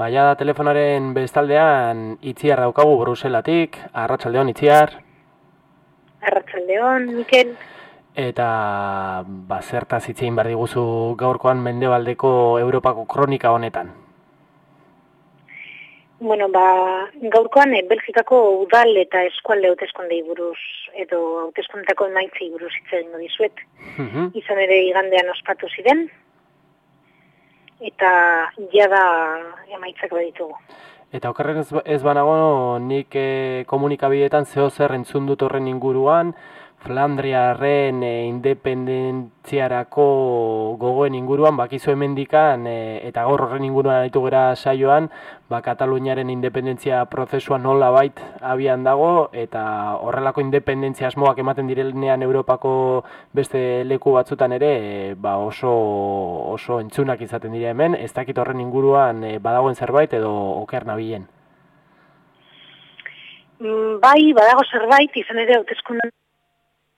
Baina da telefonaren bestaldean itziar daukagu Bruselatik, arratsaldeon itziar. Arratsaldeon, Mikel. Eta ba zertaz hitzein bar diguzu gaurkoan Mendebaldeko Europako kronika honetan. Bueno, ba, gaurkoan eh, Belgikako udal eta eskualde hauteskondei buruz edo hauteskundetako emaitzei buruz hitz egingo dizuet. Mhm. Izan ere igandean ospatu ziren, eta jada emaitzak baditugu. Eta okerren ez, ez banago nik e, komunikabideetan zeo zer entzun dut horren inguruan, Flandriarren e, independentziarako gogoen inguruan, bakizu hemendikan e, eta gaur horren inguruan aritu gera saioan, ba, Kataluniaren independentzia prozesua nola bait abian dago, eta horrelako independentzia asmoak ematen direnean Europako beste leku batzutan ere, e, ba, oso, oso entzunak izaten dira hemen, ez dakit horren inguruan e, badagoen zerbait edo oker nabilen. Mm, Bai, badago zerbait, izan ere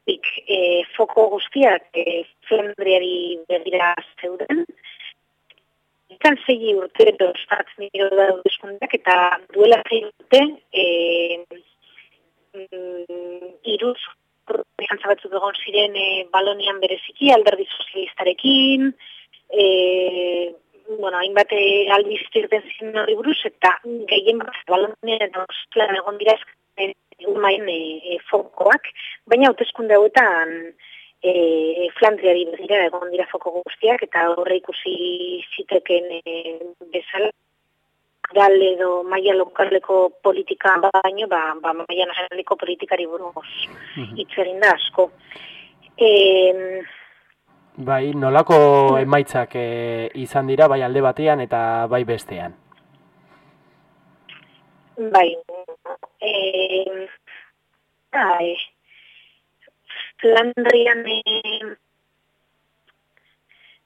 hauteskunde e, foko guztiak e, Flandriari begira zeuden. Ikan zei urte edo estartzen dira da eta duela zei urte e, mm, iruz jantza batzuk ziren e, balonian bereziki, alderdi sozialistarekin, e, bueno, hainbat albizte irten ziren hori buruz, eta gehien bat balonian egon dira egun maien e, fokoak, baina hauteskunde hauetan e, Flandriari begira egon dira foko guztiak, eta horre ikusi ziteken e, bezala, gal edo maia lokaleko politika baino, ba, ba maia nazionaleko politikari buruz hitz egin da asko. E, Bai, nolako emaitzak e, izan dira, bai alde batean eta bai bestean. bai, e, bai, Flandrian, e,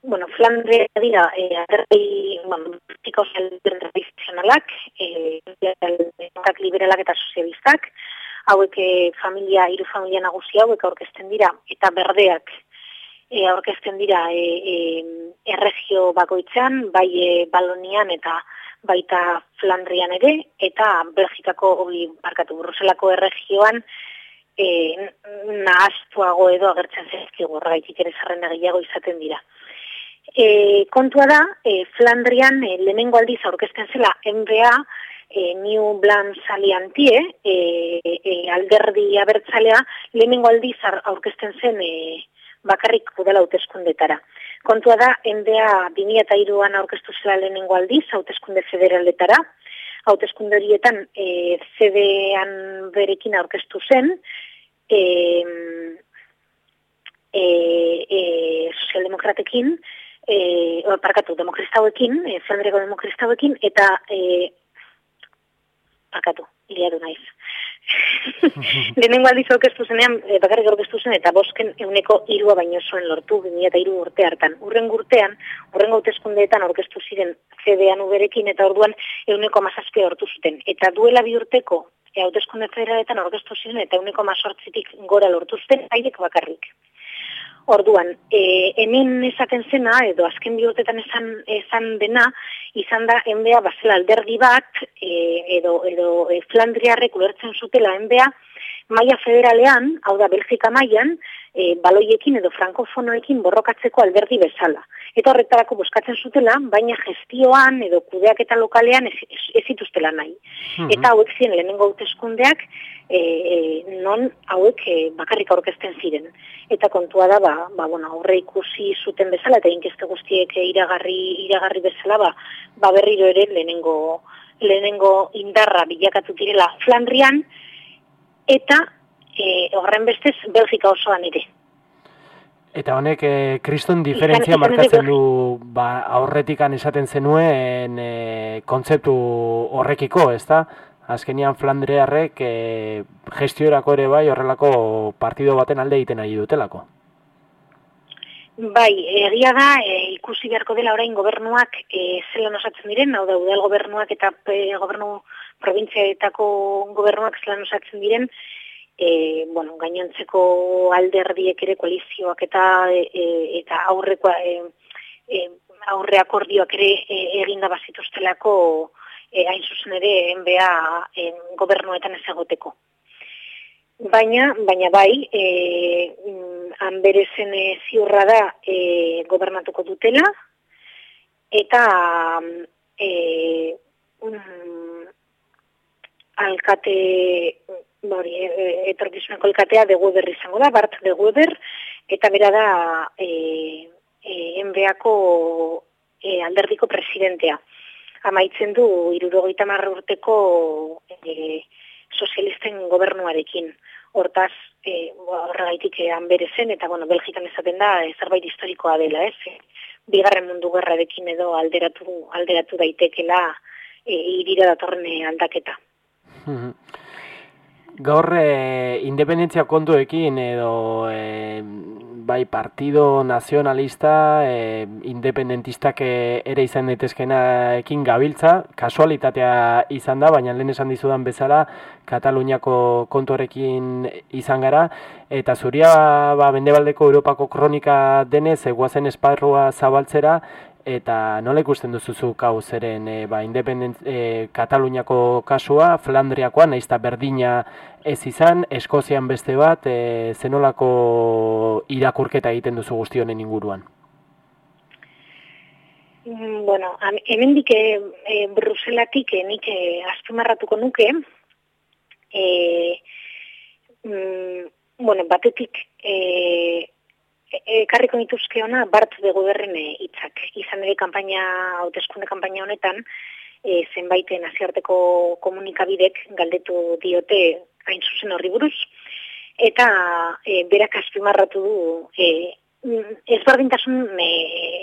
bueno, Flandria dira, e, aterri, bueno, politiko tradizionalak, e, demokratak liberalak eta sozialistak, hauek e, familia, hiru familia nagusi hauek aurkezten dira, eta berdeak e, aurkezten dira e, e, erregio bakoitzan, bai e, Balonian eta baita Flandrian ere, eta Belgikako, hori barkatu, Bruselako erregioan, e, nahaztuago edo agertzen zezkigu, horregaitik ere zerrenda gehiago izaten dira. E, kontua da, e, Flandrian e, lehenengo aldiz aurkezten zela NBA, e, New Blanc Saliantie, e, e, alderdi abertzalea, lehenengo aldiz aurkezten zen e, bakarrik udala hauteskundetara. Kontua da, NBA 2003an aurkeztu zela lehenengo aldiz, hauteskunde federaletara, hauteskunde horietan e, CD-an berekin aurkeztu zen, e, e, e, sozialdemokratekin, e, o, parkatu, demokristauekin, e, Flandreko demokristauekin, eta e, parkatu, liatu naiz. Lehenengo aldiz aurkeztu zenean, e, bakarrik aurkeztu zen, eta bosken euneko irua baino zuen lortu, 2003 urte hartan. Urren urtean, urren hauteskundeetan aurkeztu ziren CD-an uberekin, eta orduan euneko mazazpia hortu zuten. Eta duela bi urteko, e, hauteskunde federaletan aurkeztu ziren, eta euneko mazortzitik gora lortu zuten, haiek bakarrik. Orduan, e, hemen esaten zena, edo azken bi urtetan esan, esan dena, izan da NBA bazela alderdi bat, e, edo, edo e, Flandriarrek ulertzen zutela NBA, maila federalean, hau da Belgika mailan, e, baloiekin edo frankofonoekin borrokatzeko alderdi bezala. Eta horretarako boskatzen zutela, baina gestioan edo kudeak eta lokalean ez, ez, ez zituztela nahi. Eta hauek ziren lehenengo hauteskundeak e, e, non hauek e, bakarrik aurkezten ziren. Eta kontua da, ba, ba, bueno, aurre ikusi zuten bezala, eta inkeste guztiek iragarri, iragarri bezala, ba, ba berriro ere lehenengo, lehenengo indarra bilakatu direla Flandrian, eta e, horren bestez Belgika osoan ere. Eta honek e, kriston diferentzia izan markatzen ere- du ba, aurretikan esaten zenuen e, kontzeptu horrekiko, ezta? Azkenian Flandrearrek e, gestiorako ere bai horrelako partido baten alde egiten ari dutelako. Bai, egia da, e, ikusi beharko dela orain gobernuak e, zelan osatzen diren, hau da, udal gobernuak eta e, gobernu probintziaetako gobernuak zelan osatzen diren, e, bueno, gainontzeko alderdiek ere koalizioak eta e, eta aurreko e, e, aurre akordioak ere e, eginda bazituztelako e, hain zuzen ere NBA e, gobernuetan ez egoteko. Baina, baina bai, e, hanberezen ziurra da e, gobernatuko dutela, eta e, um, alkate, bori, e, e, etorkizuneko alkatea de Weber izango da, Bart de Weber, eta bera da e, e, enbeako e, alderdiko presidentea. Amaitzen du, irurogeita marra urteko e, sozialisten gobernuarekin hortaz e, horregaitik e, zen, eta bueno, Belgikan ezaten da zerbait historikoa dela, ez? Bigarren mundu gerrarekin edo alderatu, alderatu daitekela e, irira datorren e, Gaur e, independentzia kontuekin edo e, bai partido nazionalista e, independentistak ere izan daitezkenaekin gabiltza, kasualitatea izan da, baina lehen esan dizudan bezala Kataluniako kontuarekin izan gara, eta zuria ba, Bendebaldeko Europako kronika denez, eguazen esparrua zabaltzera, eta nola ikusten duzuzu hau zeren e, ba, independent, e, Kataluniako kasua, Flandriakoa, naizta berdina ez izan, Eskozian beste bat, e, zenolako irakurketa egiten duzu guzti honen inguruan? Mm, bueno, hemen dike e, Bruselatik e, nik e, azpimarratuko nuke, e, mm, bueno, batetik e, ekarriko nituzke ona bart de goberren hitzak. Izan ere kanpaina hauteskunde kanpaina honetan e, zenbaite naziarteko komunikabidek galdetu diote hain zuzen horri buruz eta e, berak azpimarratu du e, ezberdintasun e,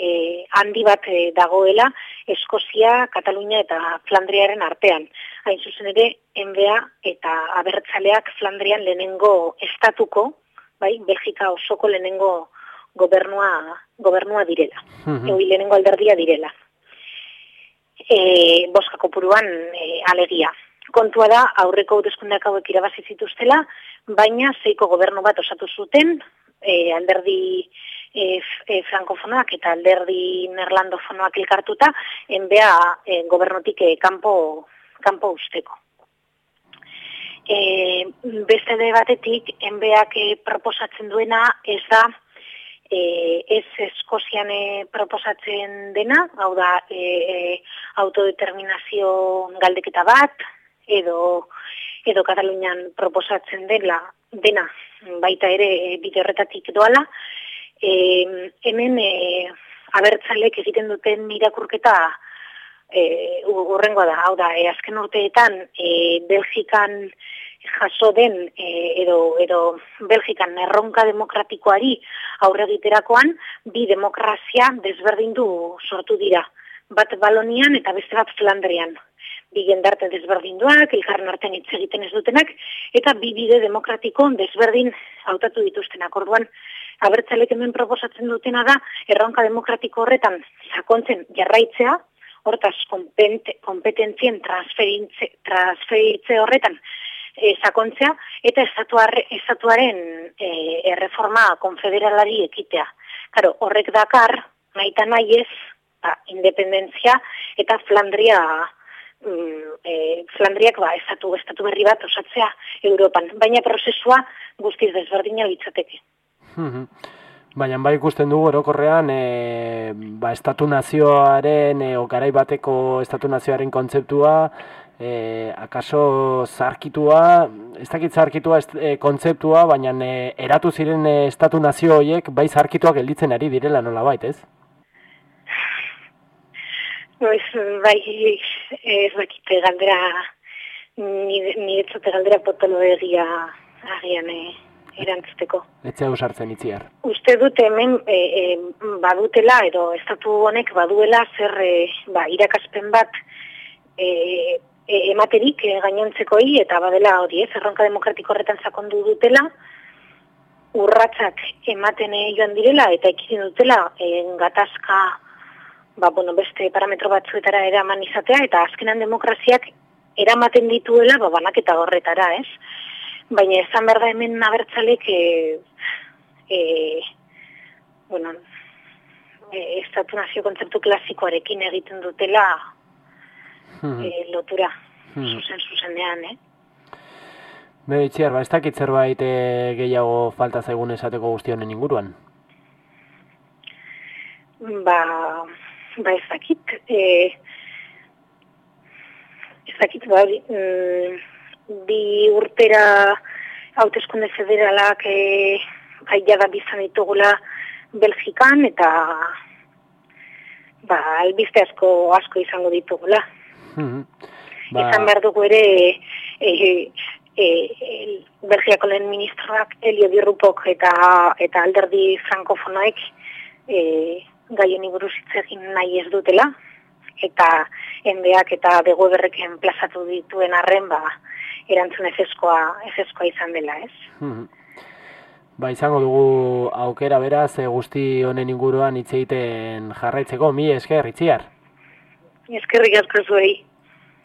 e, handi bat e, dagoela Eskozia, Katalunia eta Flandriaren artean. Hain zuzen ere, enbea eta abertzaleak Flandrian lehenengo estatuko, bai, Belgika osoko lehenengo gobernua, gobernua direla. Mm -hmm. lehenengo alderdia direla. E, boska kopuruan e, alegia. Kontua da, aurreko hauteskundeak hauek irabazi zituztela, baina zeiko gobernu bat osatu zuten, e, alderdi e, e, frankofonoak eta alderdi nerlandofonoak elkartuta, enbea e, gobernutik e, kanpo, kanpo usteko. E, beste de batetik, enbeak e, proposatzen duena ez da e, ez Eskozian e, proposatzen dena, hau da e, e, autodeterminazio galdeketa bat, edo, edo Katalunian proposatzen dela, dena, baita ere e, bide horretatik doala, e, hemen e, abertzalek egiten duten irakurketa e, urrengoa da, hau da, e, azken urteetan e, Belgikan jaso den e, edo, edo Belgikan erronka demokratikoari aurre egiterakoan bi demokrazia desberdindu sortu dira. Bat Balonian eta beste bat Flandrian. Bi gendarte desberdinduak, ilgarren artean hitz egiten ez dutenak, eta bi bide demokratiko desberdin hautatu dituztenak. Orduan, abertzalek hemen proposatzen dutena da, erronka demokratiko horretan sakontzen jarraitzea, hortaz kompetentzien transferitze horretan e, sakontzea eta estatuaren e, erreforma konfederalari ekitea. Claro, horrek dakar, naita nahi ez, ba, independentzia eta Flandria mm, e, Flandriak ba, estatu, estatu berri bat osatzea Europan. Baina prozesua guztiz desberdina litzateke. Baina bai ikusten dugu orokorrean e, ba, estatu nazioaren e, o garai bateko estatu nazioaren kontzeptua e, akaso zarkitua, ez dakit zarkitua e, kontzeptua, baina e, eratu ziren e, estatu nazio horiek bai zarkituak gelditzen ari direla nola bait, ez? Pues, bai, ez dakite galdera, ni etzote galdera potolo egia agian e, erantzuteko. Etxe sartzen itziar. Uste dut hemen e, e, badutela, edo estatu honek baduela zer e, ba, irakaspen bat e, e, ematerik e, gainontzekoi eta badela hori ez, erronka demokratiko horretan sakondu dutela, urratzak ematen joan direla eta ekidin dutela e, gatazka ba, bueno, beste parametro batzuetara eraman izatea eta azkenan demokraziak eramaten dituela ba, banaketa horretara ez. Baina ezan behar da hemen nabertzalek e, e, bueno, e, estatu nazio kontzeptu klasikoarekin egiten dutela e, lotura, zuzen zuzenean, eh? Be, itziar, ba, ez dakit zerbait e, gehiago falta zaigun esateko guztionen inguruan? Ba, ba ez dakit, e, ez dakit, ba, mm, bi urtera hauteskunde federalak e, aia da bizan ditugula Belgikan eta ba, albiste asko asko izango ditugula. Mm ba... Izan behar dugu ere e, e, e, Belgiako lehen ministroak Elio Birrupok eta, eta alderdi frankofonoek e, gaien iburuz egin nahi ez dutela eta enbeak eta bego berreken plazatu dituen arren ba, erantzun ezezkoa, ezezkoa izan dela, ez? Mm Ba, izango dugu aukera beraz e, guzti honen inguruan hitz egiten jarraitzeko, mi esker, itziar. Eskerrik asko zuei.